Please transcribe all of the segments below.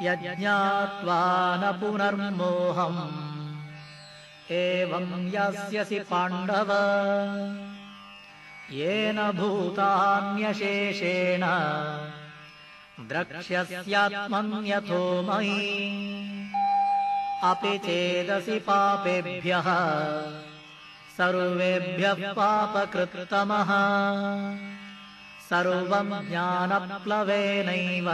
यज्ञात्वा न पुनर्मोहम्। एवम् यास्यसि पाण्डव। येन भूतान्यशेषेण द्रक्ष्यस्यात्मन्यथो मयि। अपि चेदसि पापेभ्यः सर्वेभ्यः पापकृतमः सर्वम् ज्ञानप्लवेनैव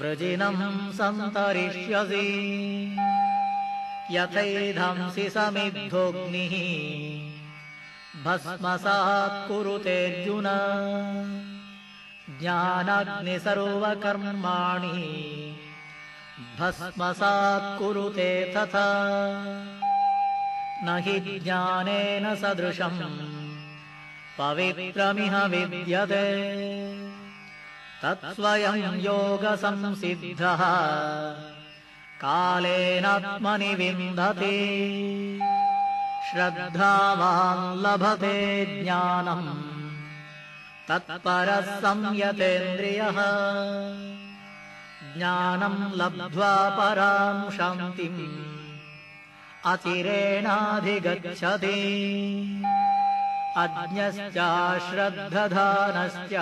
वृजिनम् सन्तरिष्यसि। यथैधंसि समिद्धोऽग्निः भस्मसात् कुरुतेऽर्जुन। ज्ञानाग्निसर्वकर्माणि। भस्मसात् कुरुते तथा। न हि ज्ञानेन सदृशम्। पवित्रमिह विद्यते तत्स्वयम् योगसंसिद्धः। कालेनात्मनि विन्दति। श्रद्धावान् लभते ज्ञानम् तत्परः संयतेन्द्रियः। ज्ञानम् लब्ध्वा पराम् शान्तिम्। अचिरेणाधिगच्छति। अज्ञश्चाश्रद्धधानश्च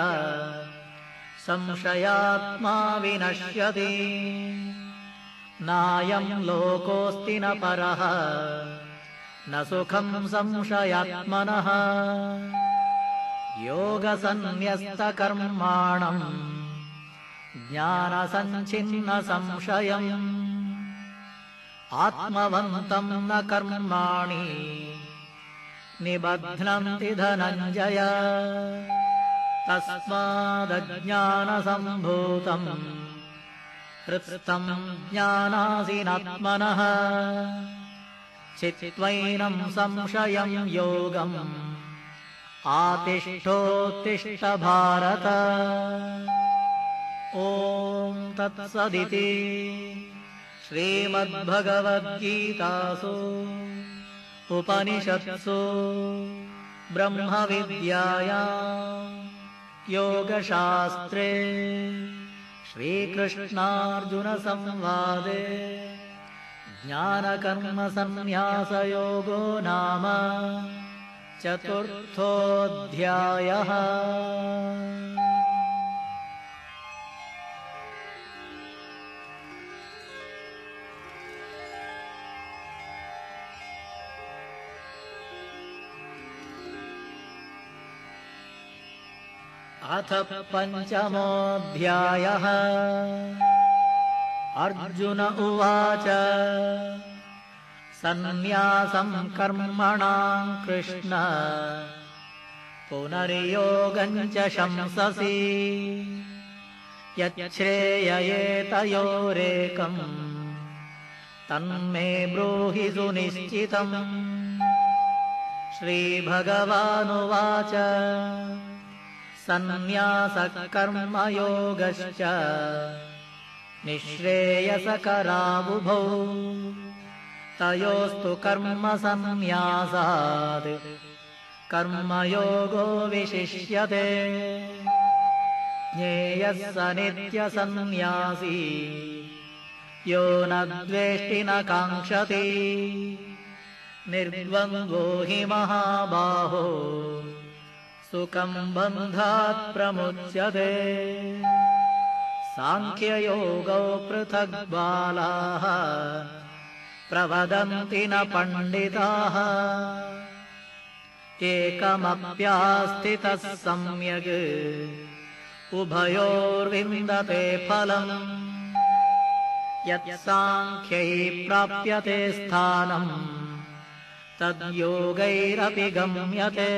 संशयात्मा विनश्यति। नायम् लोकोऽस्ति न परः न सुखम् संशयात्मनः। योगसन्न्यस्तकर्माणम् ज्ञानसञ्छिन्नसंशयम्। आत्मवन्तम् न कर्माणि निबध्नन्ति धनञ्जय तस्मादज्ञानसम्भूतम्। हृत्तम् ज्ञानासीनात्मनः। चित्त्वैनम् संशयम् योगम्। आतिष्ठोत्तिष्ठ भारत ॐ तत्सदिति। श्रीमद्भगवद्गीतासु। उपनिषत्सु। ब्रह्मविद्याया योगशास्त्रे श्रीकृष्णार्जुनसंवादे ज्ञानकर्मसन्न्यासयोगो नाम चतुर्थोऽध्यायः अथ पञ्चमोऽध्यायः। अर्जुन उवाच सन्न्यासम् कर्मणाम् कृष्ण पुनर्योगम् च शंससि। यच्छ्रेययेतयोरेकम् तन्मे ब्रूहि सुनिश्चितम्। श्रीभगवानुवाच सन्न्यासकर्मयोगश्च। निःश्रेयसकराबुभौ। तयोस्तु कर्मसन्न्यासात्। कर्मयोगो विशिष्यते। ज्ञेयः स नित्यसन्न्यासी। यो न द्वेष्टि न काङ्क्षति। निर्द्वन्द्वो हि महाबाहो सुखम् बन्धात् प्रमुच्यते। साङ्ख्ययोगौ पृथग्बालाः प्रवदन्ति न पण्डिताः। एकमप्यास्थितः सम्यग् उभयोर्विन्दते फलम्। यत्साङ्ख्यै प्राप्यते स्थानम् तद्योगैरपि गम्यते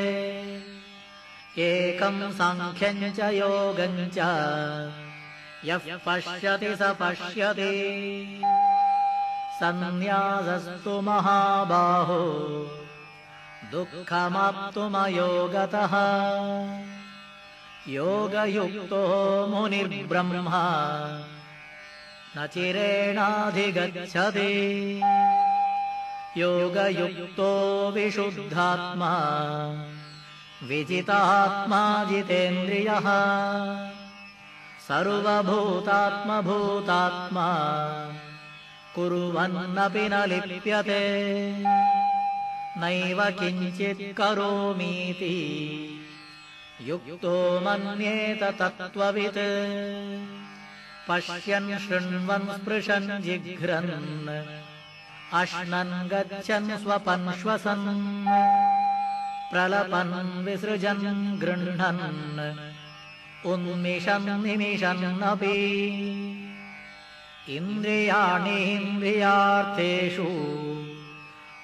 एकम् साङ्ख्यम् च योगम् च यः पश्यति स पश्यति। सन्न्यासस्तु महाबाहो दुःखमाप्तुमयोगतः। योगयुक्तो मुनिर्ब्रह्मा न चिरेणाधिगच्छति। योगयुक्तो विशुद्धात्मा विजितात्मा जितेन्द्रियः सर्वभूतात्मभूतात्मा कुर्वन्नपि न लिप्यते। नैव किञ्चित् करोमीति युक्तो मन्येत तत्त्ववित्। पश्यन् शृण्वन् स्पृशन् जिघ्रन्। अश्नन् गच्छन् स्वपन् श्वसन् प्रलपन् विसृजन् गृह्णन्। उन्मिषन् निमिषन्नपि इन्द्रियाणीन्द्रियार्थेषु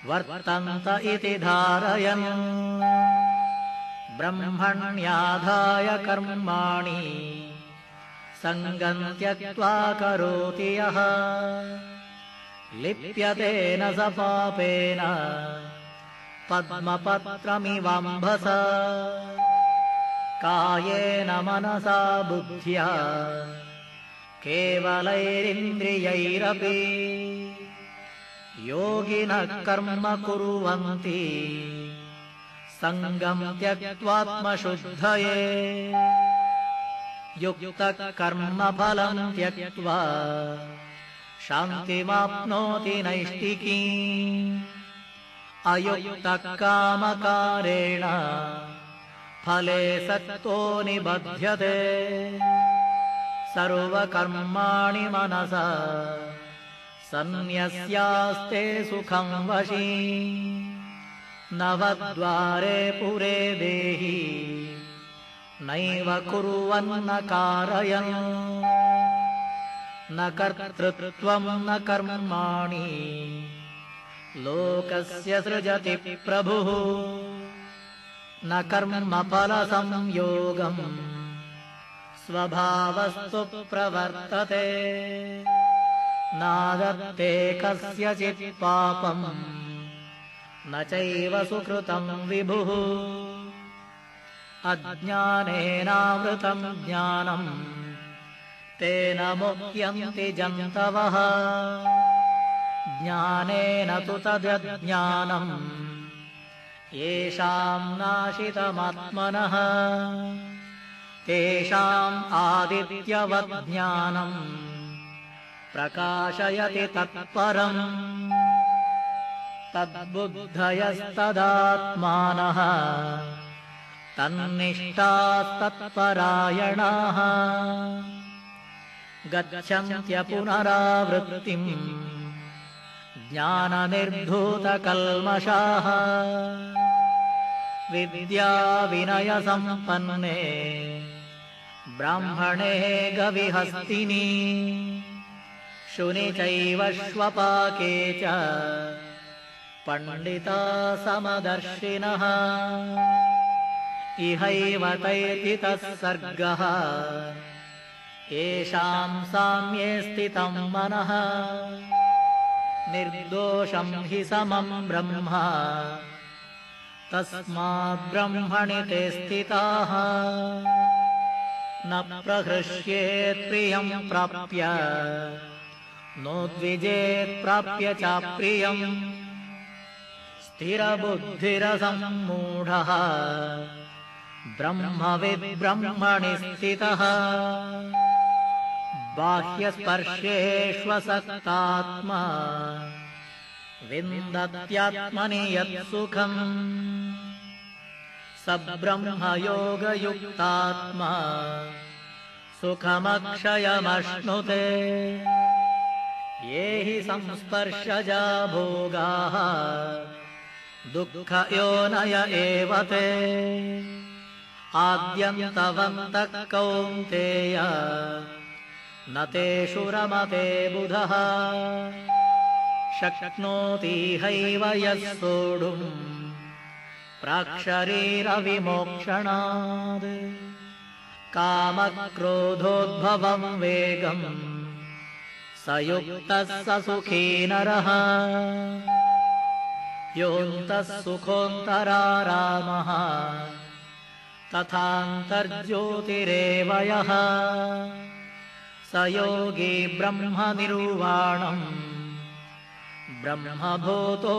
वर्तन्त इति धारयन्। ब्रह्मण्याधाय कर्माणि सङ्गम् त्यक्त्वा करोति यः। लिप्यतेन स पापेन पद्मपत्रमिवम्भस। कायेन मनसा बुद्ध्या। केवलैरिन्द्रियैरपि। योगिनः कर्म कुर्वन्ति। सङ्गम् त्यक्त्वात्मशुद्धये। युक्तकर्मफलम् त्यक्त्वा शान्तिमाप्नोति नैष्टिकी अयुक्तकामकारेण फले सक्तो निबध्यते। सर्वकर्माणि मनसा सन्न्यस्यास्ते सुखम् वशी। नवद्वारे पुरे देहि नैव कुर्वन्न कारयन्। न कर्तृत्वम् न कर्माणि लोकस्य सृजति प्रभुः। न कर्मफलसंयोगम्। स्वभावस्तु प्रवर्तते। नादत्ते कस्यचित् पापम्। न चैव सुकृतम् विभुः। अज्ञानेनावृतम् ज्ञानम्। तेन मुह्यन्ति जन्तवः ज्ञानेन तु तदज्ञानम् येषाम् नाशितमात्मनः। तेषाम् आदित्यवज्ञानम्। प्रकाशयति तत्परम्। तद्बुद्धयस्तदात्मानः। तन्निष्ठास्तत्परायणाः। गच्छन्त्यपुनरावृत्तिम् ज्ञाननिर्धूतकल्मषाः। विद्याविनयसम्पन्ने ब्राह्मणे गविहस्तिनी। शुनि चैव श्वपाके च पण्डिता समदर्शिनः इहैव तैर्हितः सर्गः। येषाम् साम्ये स्थितम् मनः निर्दोषम् हि समम् ब्रह्म। तस्माद्ब्रह्मणि ते स्थिताः। न प्रहृष्येत्प्रियम् प्राप्य। नोद्विजेत्प्राप्य चाप्रियम् स्थिरबुद्धिरसम्मूढः ब्रह्मविद्ब्रह्मणि स्थितः बाह्यस्पर्शेष्वसक्तात्मा विन्दत्यात्मनि यत्सुखम्। स ब्रह्मयोगयुक्तात्मा। सुखमक्षयमश्नुते। ये हि संस्पर्शजा भोगाः। दुःखयोनय एव ते। आद्यन्तवन्तः कौन्तेय न तेषु रमते बुधः। शक्नोतीहैव यः सोढुम् प्राक्शरीरविमोक्षणात् कामक्रोधोद्भवम् वेगम्। स युक्तः स सुखी नरः। योऽन्तः सुखोऽन्तरारामः तथान्तर्ज्योतिरेव यः योगी ब्रह्मनिर्वाणम्। ब्रह्मभूतोऽधिगच्छति